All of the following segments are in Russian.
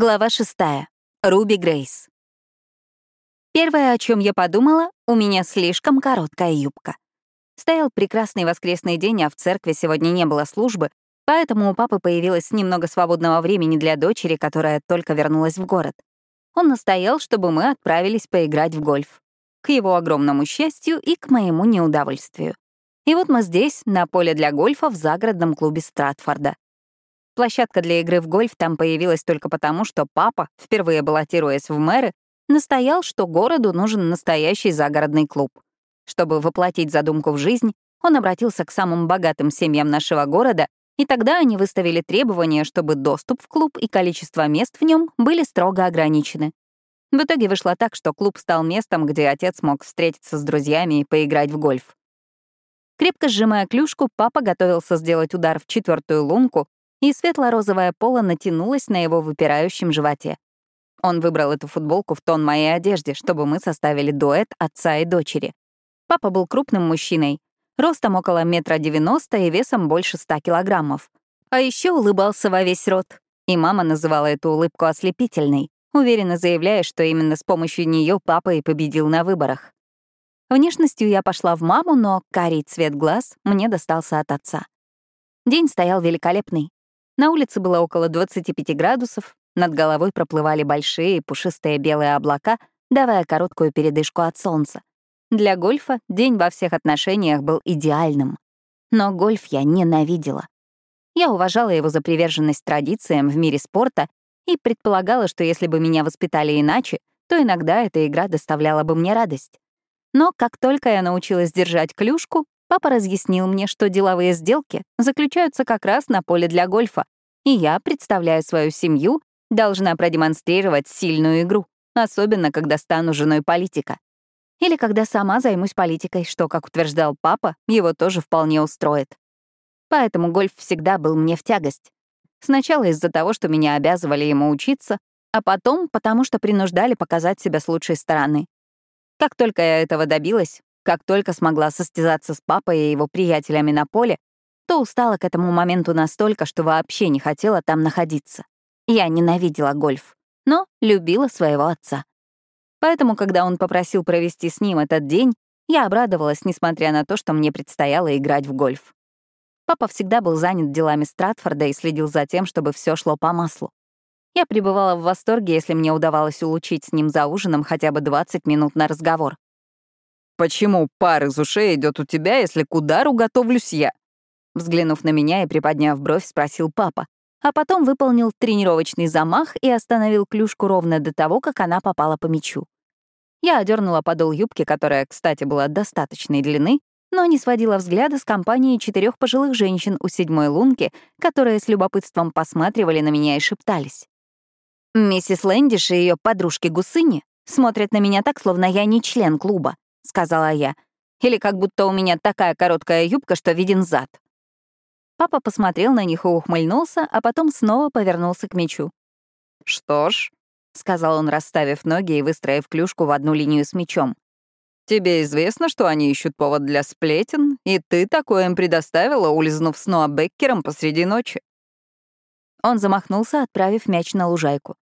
Глава шестая. Руби Грейс. Первое, о чем я подумала, у меня слишком короткая юбка. Стоял прекрасный воскресный день, а в церкви сегодня не было службы, поэтому у папы появилось немного свободного времени для дочери, которая только вернулась в город. Он настоял, чтобы мы отправились поиграть в гольф. К его огромному счастью и к моему неудовольствию. И вот мы здесь, на поле для гольфа в загородном клубе Стратфорда. Площадка для игры в гольф там появилась только потому, что папа, впервые баллотируясь в мэры, настоял, что городу нужен настоящий загородный клуб. Чтобы воплотить задумку в жизнь, он обратился к самым богатым семьям нашего города, и тогда они выставили требования, чтобы доступ в клуб и количество мест в нем были строго ограничены. В итоге вышло так, что клуб стал местом, где отец мог встретиться с друзьями и поиграть в гольф. Крепко сжимая клюшку, папа готовился сделать удар в четвертую лунку, и светло-розовое поло натянулось на его выпирающем животе. Он выбрал эту футболку в тон моей одежде, чтобы мы составили дуэт отца и дочери. Папа был крупным мужчиной, ростом около метра девяносто и весом больше ста килограммов. А еще улыбался во весь рот. И мама называла эту улыбку ослепительной, уверенно заявляя, что именно с помощью нее папа и победил на выборах. Внешностью я пошла в маму, но карий цвет глаз мне достался от отца. День стоял великолепный. На улице было около 25 градусов, над головой проплывали большие пушистые белые облака, давая короткую передышку от солнца. Для гольфа день во всех отношениях был идеальным. Но гольф я ненавидела. Я уважала его за приверженность традициям в мире спорта и предполагала, что если бы меня воспитали иначе, то иногда эта игра доставляла бы мне радость. Но как только я научилась держать клюшку, Папа разъяснил мне, что деловые сделки заключаются как раз на поле для гольфа, и я, представляя свою семью, должна продемонстрировать сильную игру, особенно когда стану женой политика. Или когда сама займусь политикой, что, как утверждал папа, его тоже вполне устроит. Поэтому гольф всегда был мне в тягость. Сначала из-за того, что меня обязывали ему учиться, а потом потому, что принуждали показать себя с лучшей стороны. Как только я этого добилась, как только смогла состязаться с папой и его приятелями на поле, то устала к этому моменту настолько, что вообще не хотела там находиться. Я ненавидела гольф, но любила своего отца. Поэтому, когда он попросил провести с ним этот день, я обрадовалась, несмотря на то, что мне предстояло играть в гольф. Папа всегда был занят делами Стратфорда и следил за тем, чтобы все шло по маслу. Я пребывала в восторге, если мне удавалось улучить с ним за ужином хотя бы 20 минут на разговор. «Почему пар из ушей идет у тебя, если к удару готовлюсь я?» Взглянув на меня и приподняв бровь, спросил папа, а потом выполнил тренировочный замах и остановил клюшку ровно до того, как она попала по мячу. Я одернула подол юбки, которая, кстати, была достаточной длины, но не сводила взгляда с компании четырех пожилых женщин у седьмой лунки, которые с любопытством посматривали на меня и шептались. Миссис Лэндиш и ее подружки-гусыни смотрят на меня так, словно я не член клуба. — сказала я. «Или как будто у меня такая короткая юбка, что виден зад». Папа посмотрел на них и ухмыльнулся, а потом снова повернулся к мячу. «Что ж», — сказал он, расставив ноги и выстроив клюшку в одну линию с мячом. «Тебе известно, что они ищут повод для сплетен, и ты такое им предоставила, улизнув с Ноа Беккером посреди ночи». Он замахнулся, отправив мяч на лужайку.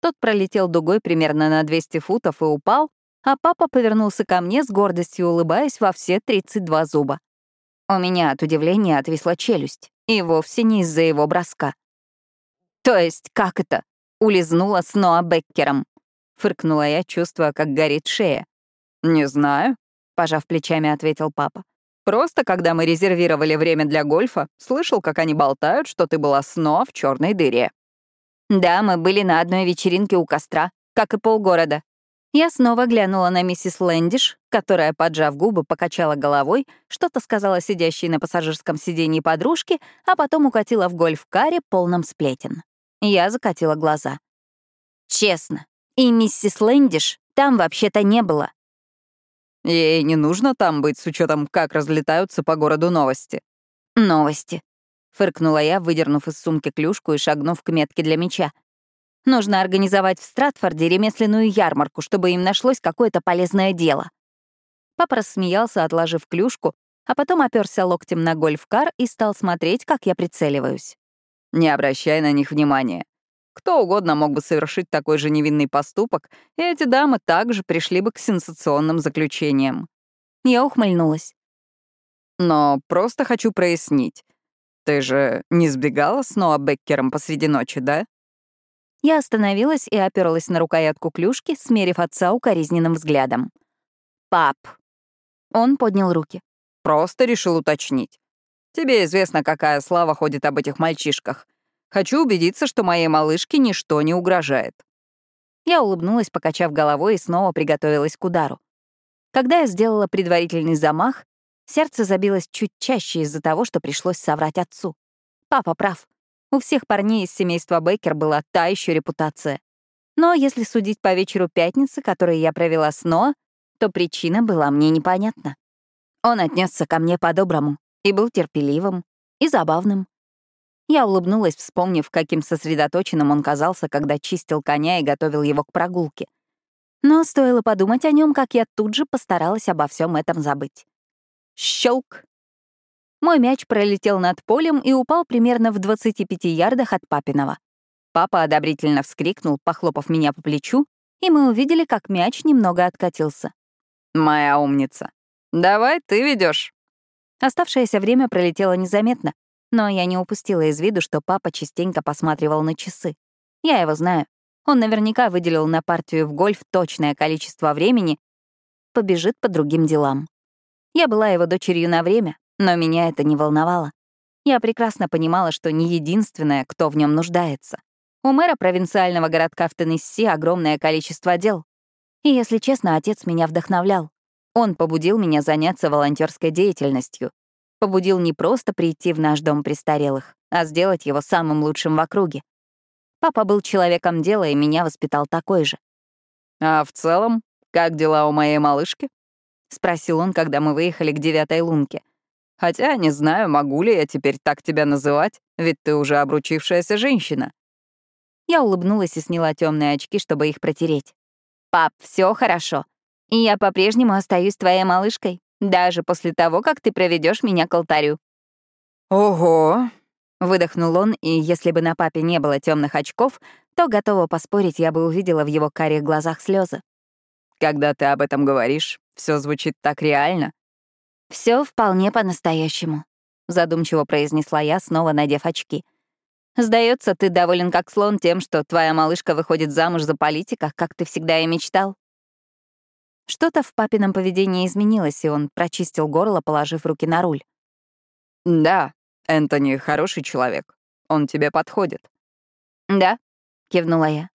Тот пролетел дугой примерно на 200 футов и упал, а папа повернулся ко мне с гордостью, улыбаясь во все 32 зуба. У меня от удивления отвисла челюсть, и вовсе не из-за его броска. «То есть как это?» — улизнула с Ноа Беккером. Фыркнула я, чувствуя, как горит шея. «Не знаю», — пожав плечами, ответил папа. «Просто, когда мы резервировали время для гольфа, слышал, как они болтают, что ты была с Ноа в черной дыре». «Да, мы были на одной вечеринке у костра, как и полгорода. Я снова глянула на миссис Лэндиш, которая, поджав губы, покачала головой, что-то сказала сидящей на пассажирском сиденье подружке, а потом укатила в гольф-каре полном сплетен. Я закатила глаза. Честно, и миссис Лэндиш там вообще-то не было. Ей не нужно там быть с учетом, как разлетаются по городу новости. Новости. Фыркнула я, выдернув из сумки клюшку и шагнув к метке для меча. Нужно организовать в Стратфорде ремесленную ярмарку, чтобы им нашлось какое-то полезное дело. Папа рассмеялся, отложив клюшку, а потом оперся локтем на гольф-кар и стал смотреть, как я прицеливаюсь. «Не обращай на них внимания. Кто угодно мог бы совершить такой же невинный поступок, и эти дамы также пришли бы к сенсационным заключениям. Я ухмыльнулась. Но просто хочу прояснить. Ты же не сбегала с Ноа Беккером посреди ночи, да? Я остановилась и оперлась на рукоятку клюшки, смерив отца укоризненным взглядом. «Пап!» Он поднял руки. «Просто решил уточнить. Тебе известно, какая слава ходит об этих мальчишках. Хочу убедиться, что моей малышке ничто не угрожает». Я улыбнулась, покачав головой, и снова приготовилась к удару. Когда я сделала предварительный замах, сердце забилось чуть чаще из-за того, что пришлось соврать отцу. Папа прав. У всех парней из семейства Бейкер была та еще репутация. Но если судить по вечеру пятницы, который я провела с Ноа, то причина была мне непонятна. Он отнесся ко мне по-доброму и был терпеливым и забавным. Я улыбнулась, вспомнив, каким сосредоточенным он казался, когда чистил коня и готовил его к прогулке. Но стоило подумать о нем, как я тут же постаралась обо всем этом забыть. Щелк! Мой мяч пролетел над полем и упал примерно в 25 ярдах от папиного. Папа одобрительно вскрикнул, похлопав меня по плечу, и мы увидели, как мяч немного откатился. «Моя умница. Давай ты ведешь. Оставшееся время пролетело незаметно, но я не упустила из виду, что папа частенько посматривал на часы. Я его знаю. Он наверняка выделил на партию в гольф точное количество времени, побежит по другим делам. Я была его дочерью на время, но меня это не волновало. Я прекрасно понимала, что не единственная, кто в нем нуждается. У мэра провинциального городка в Теннесси огромное количество дел. И, если честно, отец меня вдохновлял. Он побудил меня заняться волонтерской деятельностью, побудил не просто прийти в наш дом престарелых, а сделать его самым лучшим в округе. Папа был человеком дела, и меня воспитал такой же. «А в целом, как дела у моей малышки?» — спросил он, когда мы выехали к девятой лунке. «Хотя не знаю, могу ли я теперь так тебя называть, ведь ты уже обручившаяся женщина». Я улыбнулась и сняла темные очки, чтобы их протереть. «Пап, все хорошо. И я по-прежнему остаюсь твоей малышкой даже после того, как ты проведешь меня к алтарю». «Ого!» — выдохнул он, и если бы на папе не было темных очков, то, готова поспорить, я бы увидела в его карих глазах слезы. «Когда ты об этом говоришь, все звучит так реально». Все вполне по-настоящему», — задумчиво произнесла я, снова надев очки. Сдается, ты доволен как слон тем, что твоя малышка выходит замуж за политика, как ты всегда и мечтал?» Что-то в папином поведении изменилось, и он прочистил горло, положив руки на руль. «Да, Энтони хороший человек. Он тебе подходит». «Да», — кивнула я.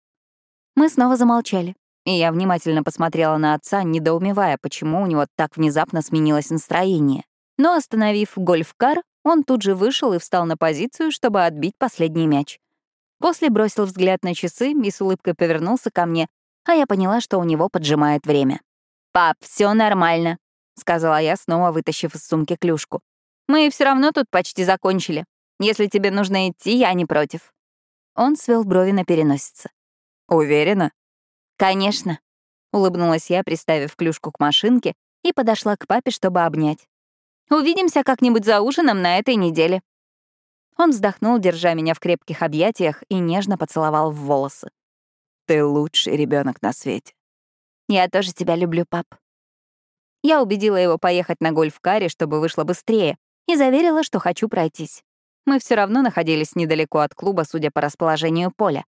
Мы снова замолчали, и я внимательно посмотрела на отца, недоумевая, почему у него так внезапно сменилось настроение. Но, остановив гольф-кар, он тут же вышел и встал на позицию, чтобы отбить последний мяч. После бросил взгляд на часы и с улыбкой повернулся ко мне, а я поняла, что у него поджимает время. «Пап, все нормально», — сказала я, снова вытащив из сумки клюшку. «Мы все равно тут почти закончили. Если тебе нужно идти, я не против». Он свел брови на переносице. «Уверена?» «Конечно», — улыбнулась я, приставив клюшку к машинке, и подошла к папе, чтобы обнять. «Увидимся как-нибудь за ужином на этой неделе». Он вздохнул, держа меня в крепких объятиях, и нежно поцеловал в волосы. «Ты лучший ребенок на свете». Я тоже тебя люблю, пап. Я убедила его поехать на гольф-каре, чтобы вышло быстрее, и заверила, что хочу пройтись. Мы все равно находились недалеко от клуба, судя по расположению поля.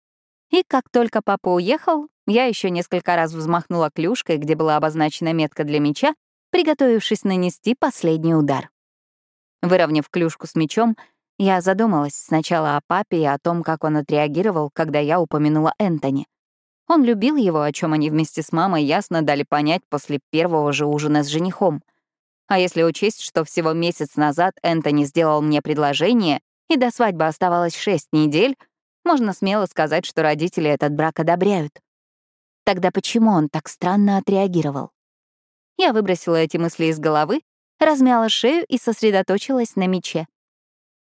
И как только папа уехал, я еще несколько раз взмахнула клюшкой, где была обозначена метка для мяча, приготовившись нанести последний удар. Выровняв клюшку с мячом, я задумалась сначала о папе и о том, как он отреагировал, когда я упомянула Энтони. Он любил его, о чем они вместе с мамой ясно дали понять после первого же ужина с женихом. А если учесть, что всего месяц назад Энтони сделал мне предложение, и до свадьбы оставалось шесть недель, можно смело сказать, что родители этот брак одобряют. Тогда почему он так странно отреагировал? Я выбросила эти мысли из головы, размяла шею и сосредоточилась на мече.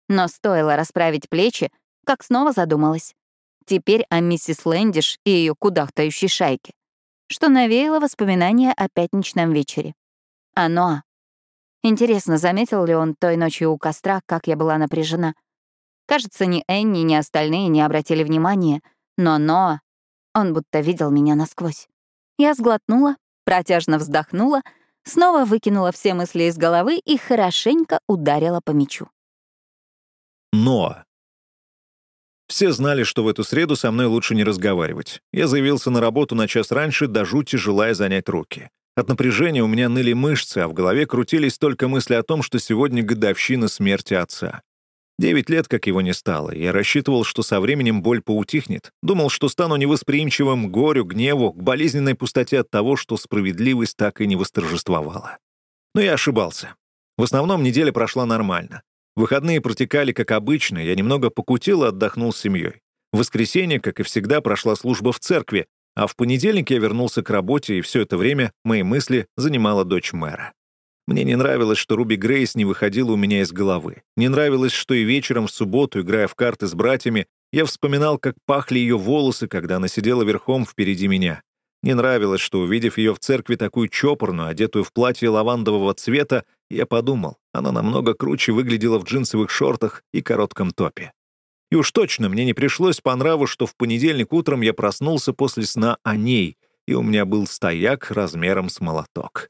Но стоило расправить плечи, как снова задумалась. Теперь о миссис Лэндиш и ее кудахтающей шайке, что навеяло воспоминания о пятничном вечере. Оно. Интересно, заметил ли он той ночью у костра, как я была напряжена. Кажется, ни Энни, ни остальные не обратили внимания, Но но он будто видел меня насквозь. Я сглотнула, протяжно вздохнула, снова выкинула все мысли из головы и хорошенько ударила по мячу. Но. Все знали, что в эту среду со мной лучше не разговаривать. Я заявился на работу на час раньше, до жути желая занять руки. От напряжения у меня ныли мышцы, а в голове крутились только мысли о том, что сегодня годовщина смерти отца. Девять лет, как его не стало, я рассчитывал, что со временем боль поутихнет. Думал, что стану невосприимчивым к горю, гневу, к болезненной пустоте от того, что справедливость так и не восторжествовала. Но я ошибался. В основном неделя прошла нормально. Выходные протекали как обычно, я немного покутил и отдохнул с семьей. В воскресенье, как и всегда, прошла служба в церкви, а в понедельник я вернулся к работе, и все это время мои мысли занимала дочь мэра. Мне не нравилось, что Руби Грейс не выходила у меня из головы. Не нравилось, что и вечером в субботу, играя в карты с братьями, я вспоминал, как пахли ее волосы, когда она сидела верхом впереди меня. Не нравилось, что, увидев ее в церкви такую чопорную, одетую в платье лавандового цвета, я подумал, она намного круче выглядела в джинсовых шортах и коротком топе. И уж точно мне не пришлось по нраву, что в понедельник утром я проснулся после сна о ней, и у меня был стояк размером с молоток.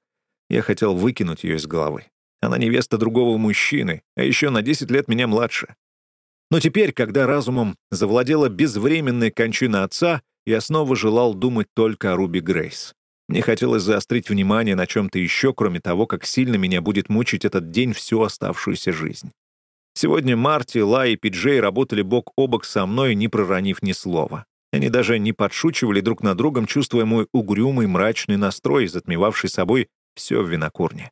Я хотел выкинуть ее из головы. Она невеста другого мужчины, а еще на 10 лет меня младше. Но теперь, когда разумом завладела безвременная кончина отца, я снова желал думать только о Руби Грейс. Мне хотелось заострить внимание на чем-то еще, кроме того, как сильно меня будет мучить этот день всю оставшуюся жизнь. Сегодня Марти, Ла и Пиджей работали бок о бок со мной, не проронив ни слова. Они даже не подшучивали друг над другом, чувствуя мой угрюмый мрачный настрой, затмевавший собой все в винокурне.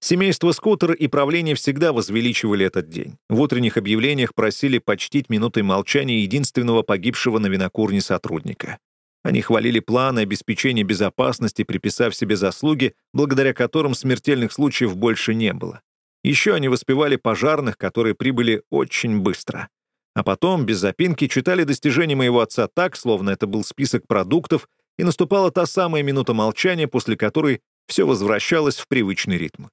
Семейство Скутер и правление всегда возвеличивали этот день. В утренних объявлениях просили почтить минутой молчания единственного погибшего на винокурне сотрудника. Они хвалили планы обеспечения безопасности, приписав себе заслуги, благодаря которым смертельных случаев больше не было. Еще они воспевали пожарных, которые прибыли очень быстро. А потом, без запинки, читали достижения моего отца так, словно это был список продуктов, и наступала та самая минута молчания, после которой все возвращалось в привычный ритм.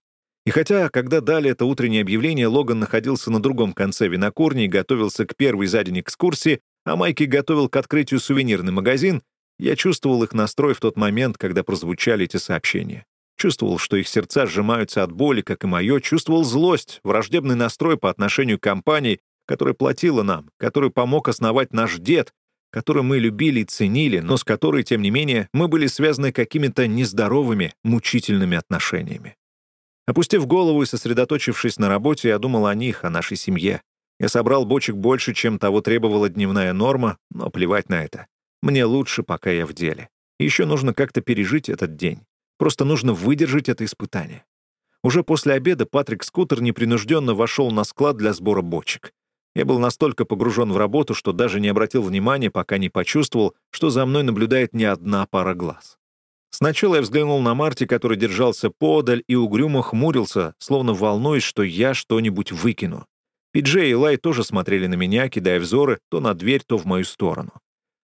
И хотя, когда дали это утреннее объявление, Логан находился на другом конце винокурни и готовился к первой за день экскурсии, а Майки готовил к открытию сувенирный магазин, я чувствовал их настрой в тот момент, когда прозвучали эти сообщения. Чувствовал, что их сердца сжимаются от боли, как и мое, чувствовал злость, враждебный настрой по отношению к компании, которая платила нам, который помог основать наш дед, которую мы любили и ценили, но с которой, тем не менее, мы были связаны какими-то нездоровыми, мучительными отношениями. Опустив голову и сосредоточившись на работе, я думал о них, о нашей семье. Я собрал бочек больше, чем того требовала дневная норма, но плевать на это. Мне лучше, пока я в деле. Еще нужно как-то пережить этот день. Просто нужно выдержать это испытание. Уже после обеда Патрик Скутер непринужденно вошел на склад для сбора бочек. Я был настолько погружен в работу, что даже не обратил внимания, пока не почувствовал, что за мной наблюдает не одна пара глаз. Сначала я взглянул на Марти, который держался подаль и угрюмо хмурился, словно волнуясь, что я что-нибудь выкину. Пиджей и Лай тоже смотрели на меня, кидая взоры то на дверь, то в мою сторону.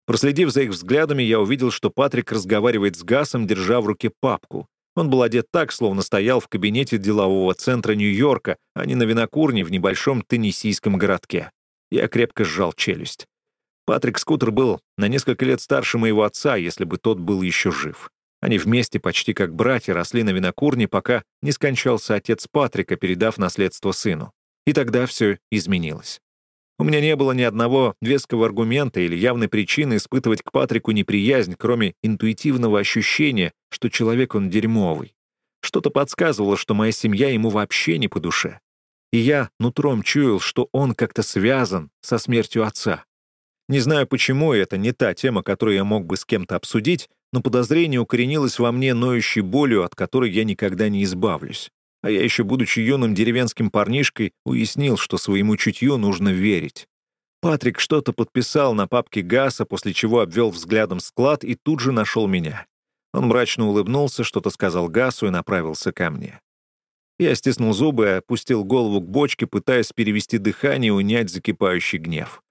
Проследив за их взглядами, я увидел, что Патрик разговаривает с Гасом, держа в руке папку. Он был одет так, словно стоял в кабинете делового центра Нью-Йорка, а не на винокурне в небольшом теннисийском городке. Я крепко сжал челюсть. Патрик Скутер был на несколько лет старше моего отца, если бы тот был еще жив. Они вместе, почти как братья, росли на винокурне, пока не скончался отец Патрика, передав наследство сыну. И тогда все изменилось. У меня не было ни одного веского аргумента или явной причины испытывать к Патрику неприязнь, кроме интуитивного ощущения, что человек он дерьмовый. Что-то подсказывало, что моя семья ему вообще не по душе. И я нутром чуял, что он как-то связан со смертью отца. Не знаю почему, это не та тема, которую я мог бы с кем-то обсудить, но подозрение укоренилось во мне ноющей болью, от которой я никогда не избавлюсь а я еще, будучи юным деревенским парнишкой, уяснил, что своему чутью нужно верить. Патрик что-то подписал на папке Гаса, после чего обвел взглядом склад и тут же нашел меня. Он мрачно улыбнулся, что-то сказал Гасу и направился ко мне. Я стиснул зубы и опустил голову к бочке, пытаясь перевести дыхание и унять закипающий гнев.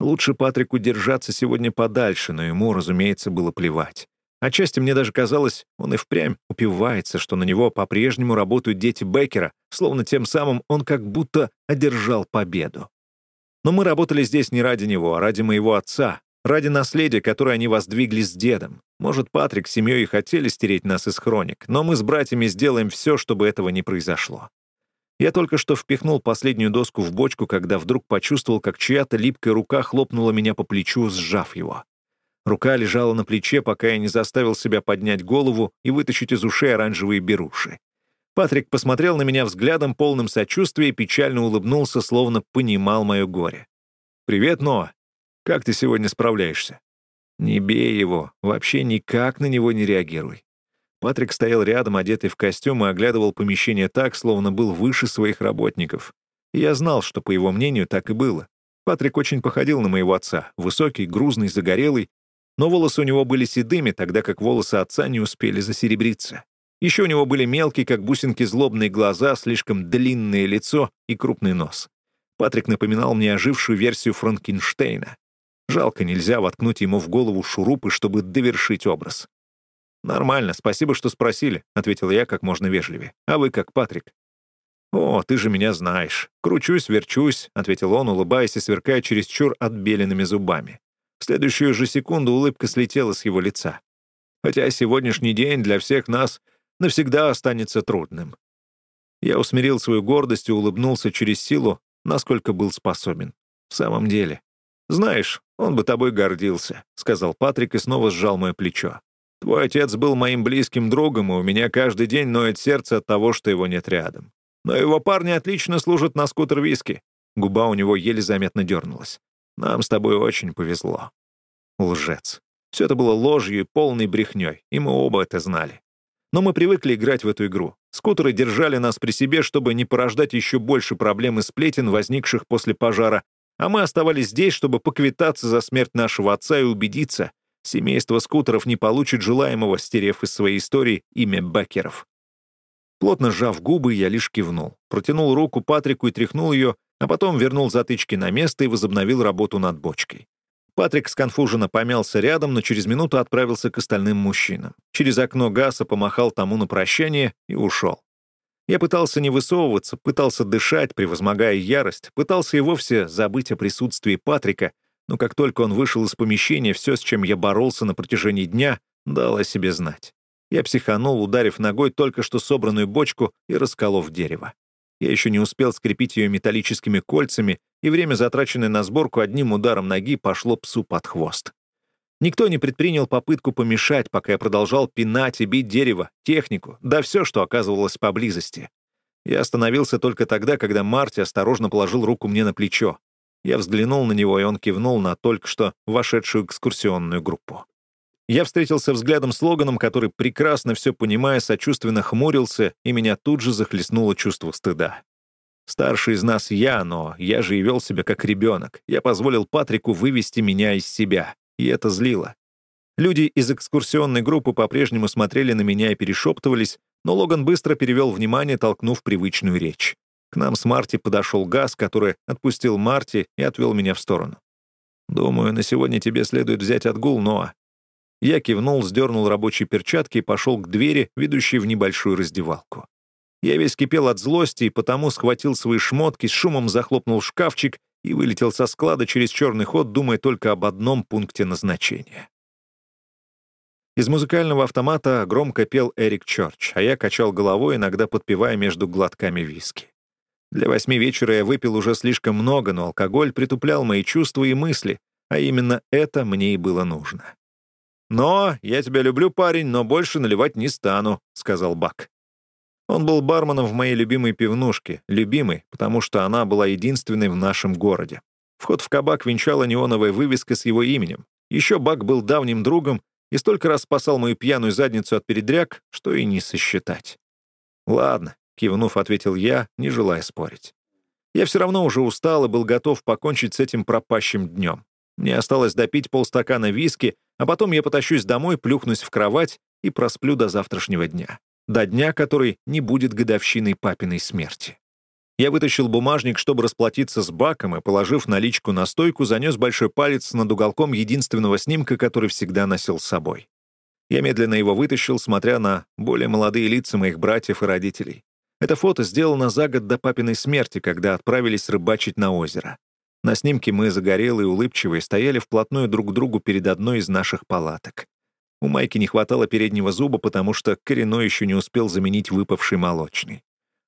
Лучше Патрику держаться сегодня подальше, но ему, разумеется, было плевать. Отчасти мне даже казалось, он и впрямь упивается, что на него по-прежнему работают дети Беккера, словно тем самым он как будто одержал победу. Но мы работали здесь не ради него, а ради моего отца, Ради наследия, которое они воздвигли с дедом. Может, Патрик с семьей и хотели стереть нас из хроник, но мы с братьями сделаем все, чтобы этого не произошло. Я только что впихнул последнюю доску в бочку, когда вдруг почувствовал, как чья-то липкая рука хлопнула меня по плечу, сжав его. Рука лежала на плече, пока я не заставил себя поднять голову и вытащить из ушей оранжевые беруши. Патрик посмотрел на меня взглядом, полным сочувствия, и печально улыбнулся, словно понимал мое горе. «Привет, Ноа. Как ты сегодня справляешься?» «Не бей его. Вообще никак на него не реагируй. Патрик стоял рядом, одетый в костюм, и оглядывал помещение так, словно был выше своих работников. И я знал, что, по его мнению, так и было. Патрик очень походил на моего отца. Высокий, грузный, загорелый. Но волосы у него были седыми, тогда как волосы отца не успели засеребриться. Еще у него были мелкие, как бусинки, злобные глаза, слишком длинное лицо и крупный нос. Патрик напоминал мне ожившую версию Франкенштейна. Жалко, нельзя воткнуть ему в голову шурупы, чтобы довершить образ. «Нормально, спасибо, что спросили», — ответил я как можно вежливее. «А вы как, Патрик?» «О, ты же меня знаешь. Кручусь, верчусь», — ответил он, улыбаясь и сверкая чересчур отбеленными зубами. В следующую же секунду улыбка слетела с его лица. «Хотя сегодняшний день для всех нас навсегда останется трудным». Я усмирил свою гордость и улыбнулся через силу, насколько был способен. В самом деле. «Знаешь, он бы тобой гордился», — сказал Патрик и снова сжал мое плечо. Твой отец был моим близким другом, и у меня каждый день ноет сердце от того, что его нет рядом. Но его парни отлично служат на скутер-виски. Губа у него еле заметно дернулась. Нам с тобой очень повезло. Лжец. Все это было ложью и полной брехней, и мы оба это знали. Но мы привыкли играть в эту игру. Скутеры держали нас при себе, чтобы не порождать еще больше проблем и сплетен, возникших после пожара, а мы оставались здесь, чтобы поквитаться за смерть нашего отца и убедиться, Семейство скутеров не получит желаемого, стерев из своей истории имя Беккеров. Плотно сжав губы, я лишь кивнул. Протянул руку Патрику и тряхнул ее, а потом вернул затычки на место и возобновил работу над бочкой. Патрик сконфуженно помялся рядом, но через минуту отправился к остальным мужчинам. Через окно Гаса помахал тому на прощание и ушел. Я пытался не высовываться, пытался дышать, превозмогая ярость, пытался и вовсе забыть о присутствии Патрика, но как только он вышел из помещения, все, с чем я боролся на протяжении дня, дало о себе знать. Я психанул, ударив ногой только что собранную бочку и расколов дерево. Я еще не успел скрепить ее металлическими кольцами, и время, затраченное на сборку одним ударом ноги, пошло псу под хвост. Никто не предпринял попытку помешать, пока я продолжал пинать и бить дерево, технику, да все, что оказывалось поблизости. Я остановился только тогда, когда Марти осторожно положил руку мне на плечо. Я взглянул на него, и он кивнул на только что вошедшую экскурсионную группу. Я встретился взглядом с Логаном, который, прекрасно все понимая, сочувственно хмурился, и меня тут же захлестнуло чувство стыда. Старший из нас я, но я же и вел себя как ребенок. Я позволил Патрику вывести меня из себя, и это злило. Люди из экскурсионной группы по-прежнему смотрели на меня и перешептывались, но Логан быстро перевел внимание, толкнув привычную речь. К нам с Марти подошел Газ, который отпустил Марти и отвел меня в сторону. «Думаю, на сегодня тебе следует взять отгул, Ноа». Я кивнул, сдернул рабочие перчатки и пошел к двери, ведущей в небольшую раздевалку. Я весь кипел от злости и потому схватил свои шмотки, с шумом захлопнул шкафчик и вылетел со склада через черный ход, думая только об одном пункте назначения. Из музыкального автомата громко пел Эрик Чорч, а я качал головой, иногда подпевая между глотками виски. Для восьми вечера я выпил уже слишком много, но алкоголь притуплял мои чувства и мысли, а именно это мне и было нужно. «Но я тебя люблю, парень, но больше наливать не стану», — сказал Бак. Он был барменом в моей любимой пивнушке, любимой, потому что она была единственной в нашем городе. Вход в кабак венчала неоновая вывеска с его именем. Еще Бак был давним другом и столько раз спасал мою пьяную задницу от передряг, что и не сосчитать. Ладно, Кивнув, ответил я, не желая спорить. Я все равно уже устал и был готов покончить с этим пропащим днем. Мне осталось допить полстакана виски, а потом я потащусь домой, плюхнусь в кровать и просплю до завтрашнего дня. До дня, который не будет годовщиной папиной смерти. Я вытащил бумажник, чтобы расплатиться с Баком, и, положив наличку на стойку, занес большой палец над уголком единственного снимка, который всегда носил с собой. Я медленно его вытащил, смотря на более молодые лица моих братьев и родителей. Это фото сделано за год до папиной смерти, когда отправились рыбачить на озеро. На снимке мы, загорелые улыбчивые, стояли вплотную друг к другу перед одной из наших палаток. У Майки не хватало переднего зуба, потому что коренной еще не успел заменить выпавший молочный.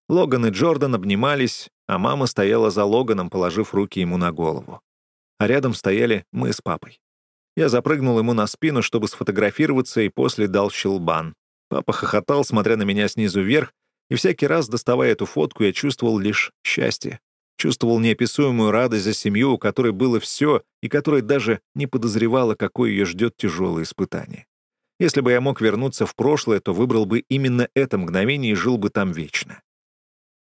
Логан и Джордан обнимались, а мама стояла за Логаном, положив руки ему на голову. А рядом стояли мы с папой. Я запрыгнул ему на спину, чтобы сфотографироваться, и после дал щелбан. Папа хохотал, смотря на меня снизу вверх, и всякий раз, доставая эту фотку, я чувствовал лишь счастье. Чувствовал неописуемую радость за семью, у которой было все, и которая даже не подозревала, какое ее ждет тяжелое испытание. Если бы я мог вернуться в прошлое, то выбрал бы именно это мгновение и жил бы там вечно.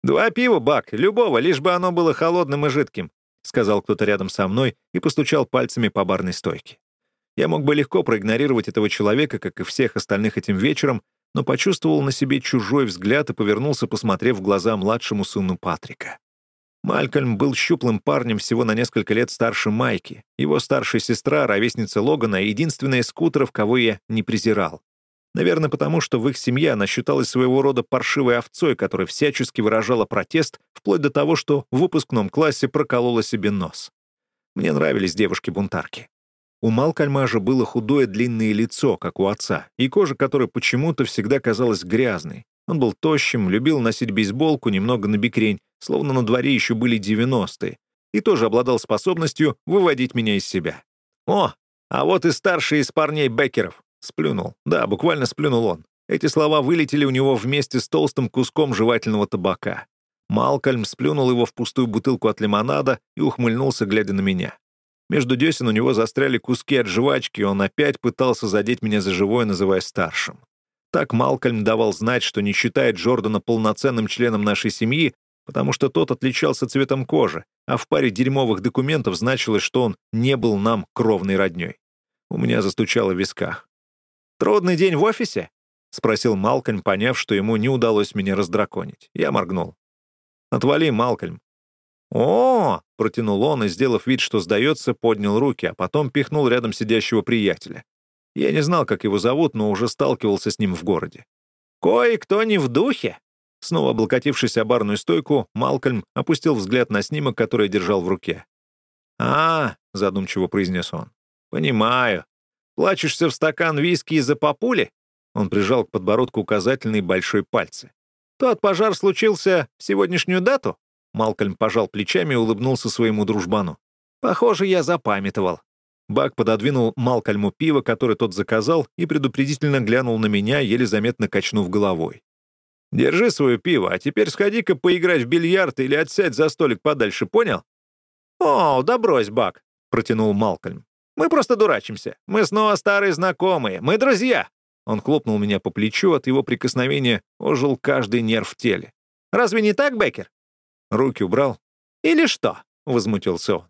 «Два пива, Бак, любого, лишь бы оно было холодным и жидким», сказал кто-то рядом со мной и постучал пальцами по барной стойке. Я мог бы легко проигнорировать этого человека, как и всех остальных этим вечером, но почувствовал на себе чужой взгляд и повернулся, посмотрев в глаза младшему сыну Патрика. Малькольм был щуплым парнем всего на несколько лет старше Майки. Его старшая сестра, ровесница Логана, единственная из скутеров, кого я не презирал. Наверное, потому что в их семье она считалась своего рода паршивой овцой, которая всячески выражала протест, вплоть до того, что в выпускном классе проколола себе нос. Мне нравились девушки-бунтарки. У Малкольма же было худое длинное лицо, как у отца, и кожа которой почему-то всегда казалась грязной. Он был тощим, любил носить бейсболку немного на бикрень, словно на дворе еще были 90-е, и тоже обладал способностью выводить меня из себя. «О, а вот и старший из парней Беккеров!» Сплюнул. Да, буквально сплюнул он. Эти слова вылетели у него вместе с толстым куском жевательного табака. Малкольм сплюнул его в пустую бутылку от лимонада и ухмыльнулся, глядя на меня. Между десен у него застряли куски от жвачки, и он опять пытался задеть меня за живое, называя старшим. Так Малкольм давал знать, что не считает Джордана полноценным членом нашей семьи, потому что тот отличался цветом кожи, а в паре дерьмовых документов значилось, что он не был нам кровной роднёй. У меня застучало в висках. «Трудный день в офисе?» — спросил Малкольм, поняв, что ему не удалось меня раздраконить. Я моргнул. «Отвали, Малкольм. «О!» — протянул он и, сделав вид, что сдается, поднял руки, а потом пихнул рядом сидящего приятеля. Я не знал, как его зовут, но уже сталкивался с ним в городе. «Кое-кто не в духе!» Снова облокотившись о барную стойку, Малкольм опустил взгляд на снимок, который держал в руке. «А, — задумчиво произнес он, — понимаю. Плачешься в стакан виски из-за папули?» Он прижал к подбородку указательный большой пальцы. «Тот пожар случился в сегодняшнюю дату?» Малкольм пожал плечами и улыбнулся своему дружбану. «Похоже, я запамятовал». Бак пододвинул Малкольму пиво, которое тот заказал, и предупредительно глянул на меня, еле заметно качнув головой. «Держи свое пиво, а теперь сходи-ка поиграть в бильярд или отсядь за столик подальше, понял?» «О, да брось, Бак», — протянул Малкольм. «Мы просто дурачимся. Мы снова старые знакомые. Мы друзья». Он хлопнул меня по плечу, от его прикосновения ожил каждый нерв в теле. «Разве не так, Беккер?» Руки убрал. «Или что?» — возмутился он.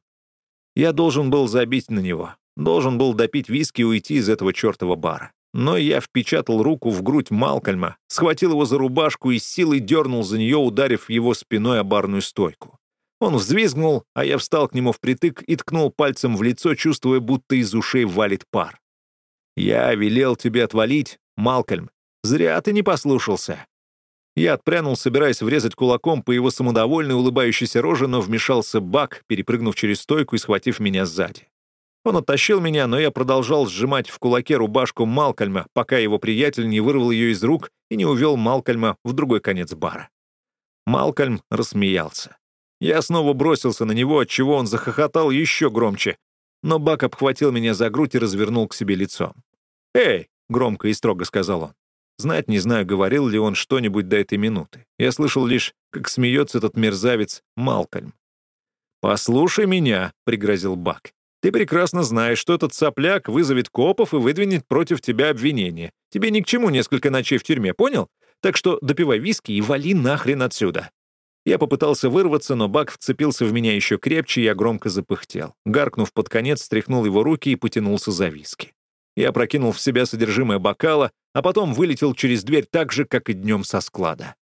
Я должен был забить на него. Должен был допить виски и уйти из этого чертова бара. Но я впечатал руку в грудь Малкольма, схватил его за рубашку и силой дернул за нее, ударив его спиной о барную стойку. Он взвизгнул, а я встал к нему впритык и ткнул пальцем в лицо, чувствуя, будто из ушей валит пар. «Я велел тебе отвалить, Малкольм. Зря ты не послушался. Я отпрянул, собираясь врезать кулаком по его самодовольной улыбающейся роже, но вмешался Бак, перепрыгнув через стойку и схватив меня сзади. Он оттащил меня, но я продолжал сжимать в кулаке рубашку Малкольма, пока его приятель не вырвал ее из рук и не увел Малкольма в другой конец бара. Малкольм рассмеялся. Я снова бросился на него, отчего он захохотал еще громче, но Бак обхватил меня за грудь и развернул к себе лицом. «Эй!» — громко и строго сказал он. Знать не знаю, говорил ли он что-нибудь до этой минуты. Я слышал лишь, как смеется этот мерзавец Малкольм. «Послушай меня», — пригрозил Бак. «Ты прекрасно знаешь, что этот сопляк вызовет копов и выдвинет против тебя обвинение. Тебе ни к чему несколько ночей в тюрьме, понял? Так что допивай виски и вали нахрен отсюда». Я попытался вырваться, но Бак вцепился в меня еще крепче, и я громко запыхтел. Гаркнув под конец, стряхнул его руки и потянулся за виски. Я прокинул в себя содержимое бокала, а потом вылетел через дверь так же, как и днем со склада.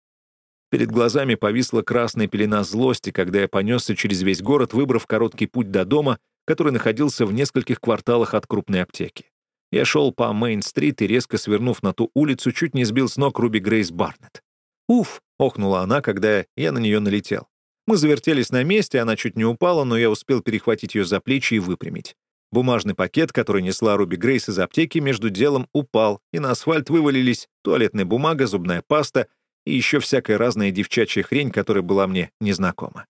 Перед глазами повисла красная пелена злости, когда я понесся через весь город, выбрав короткий путь до дома, который находился в нескольких кварталах от крупной аптеки. Я шел по Мейн-стрит и, резко свернув на ту улицу, чуть не сбил с ног Руби Грейс Барнетт. «Уф!» — охнула она, когда я на нее налетел. Мы завертелись на месте, она чуть не упала, но я успел перехватить ее за плечи и выпрямить. Бумажный пакет, который несла Руби Грейс из аптеки, между делом упал, и на асфальт вывалились туалетная бумага, зубная паста и еще всякая разная девчачья хрень, которая была мне незнакома.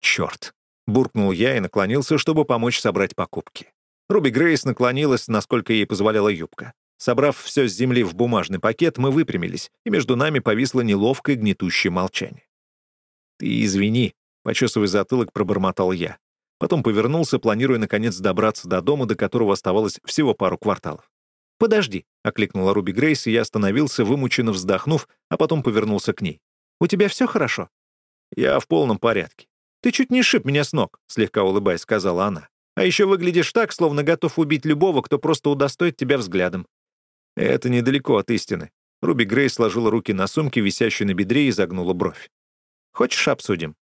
Черт! Буркнул я и наклонился, чтобы помочь собрать покупки. Руби Грейс наклонилась, насколько ей позволяла юбка. Собрав все с земли в бумажный пакет, мы выпрямились, и между нами повисло неловкое гнетущее молчание. «Ты извини», — почесывая затылок, пробормотал я. Потом повернулся, планируя, наконец, добраться до дома, до которого оставалось всего пару кварталов. «Подожди», — окликнула Руби Грейс, и я остановился, вымученно вздохнув, а потом повернулся к ней. «У тебя все хорошо?» «Я в полном порядке». «Ты чуть не шип меня с ног», — слегка улыбаясь, сказала она. «А еще выглядишь так, словно готов убить любого, кто просто удостоит тебя взглядом». Это недалеко от истины. Руби Грей сложила руки на сумке, висящей на бедре, и загнула бровь. «Хочешь, обсудим?»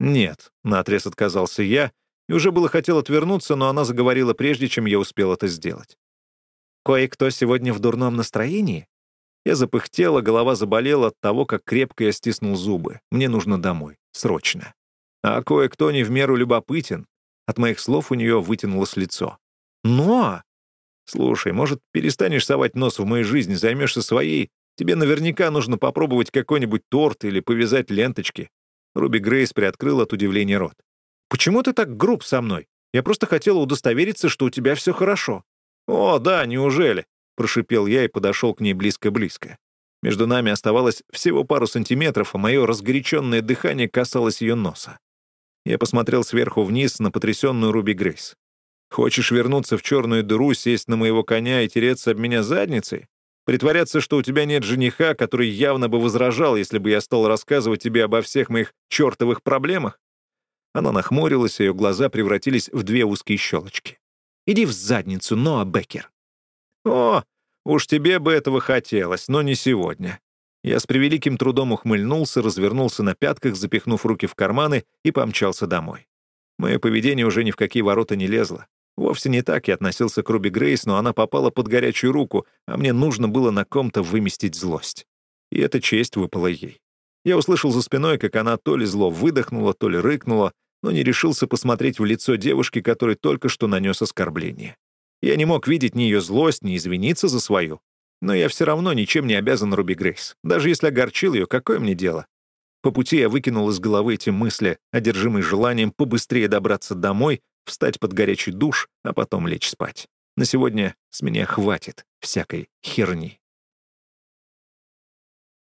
«Нет», — наотрез отказался я, и уже было хотел отвернуться, но она заговорила прежде, чем я успел это сделать. «Кое-кто сегодня в дурном настроении?» Я запыхтела, голова заболела от того, как крепко я стиснул зубы. Мне нужно домой. Срочно. А кое-кто не в меру любопытен. От моих слов у нее вытянулось лицо. «Но!» «Слушай, может, перестанешь совать нос в мою жизнь, займешься своей? Тебе наверняка нужно попробовать какой-нибудь торт или повязать ленточки». Руби Грейс приоткрыл от удивления рот. «Почему ты так груб со мной? Я просто хотела удостовериться, что у тебя все хорошо». «О, да, неужели?» — прошипел я и подошел к ней близко-близко. Между нами оставалось всего пару сантиметров, а мое разгоряченное дыхание касалось ее носа. Я посмотрел сверху вниз на потрясенную Руби Грейс. Хочешь вернуться в черную дыру, сесть на моего коня и тереться об меня задницей? Притворяться, что у тебя нет жениха, который явно бы возражал, если бы я стал рассказывать тебе обо всех моих чертовых проблемах?» Она нахмурилась, ее глаза превратились в две узкие щелочки. «Иди в задницу, Ноа Беккер». «О, уж тебе бы этого хотелось, но не сегодня». Я с превеликим трудом ухмыльнулся, развернулся на пятках, запихнув руки в карманы и помчался домой. Мое поведение уже ни в какие ворота не лезло. Вовсе не так я относился к Руби Грейс, но она попала под горячую руку, а мне нужно было на ком-то выместить злость. И эта честь выпала ей. Я услышал за спиной, как она то ли зло выдохнула, то ли рыкнула, но не решился посмотреть в лицо девушки, которой только что нанес оскорбление. Я не мог видеть ни ее злость, ни извиниться за свою. Но я все равно ничем не обязан Руби Грейс. Даже если огорчил ее, какое мне дело? По пути я выкинул из головы эти мысли, одержимый желанием побыстрее добраться домой встать под горячий душ, а потом лечь спать. На сегодня с меня хватит всякой херни.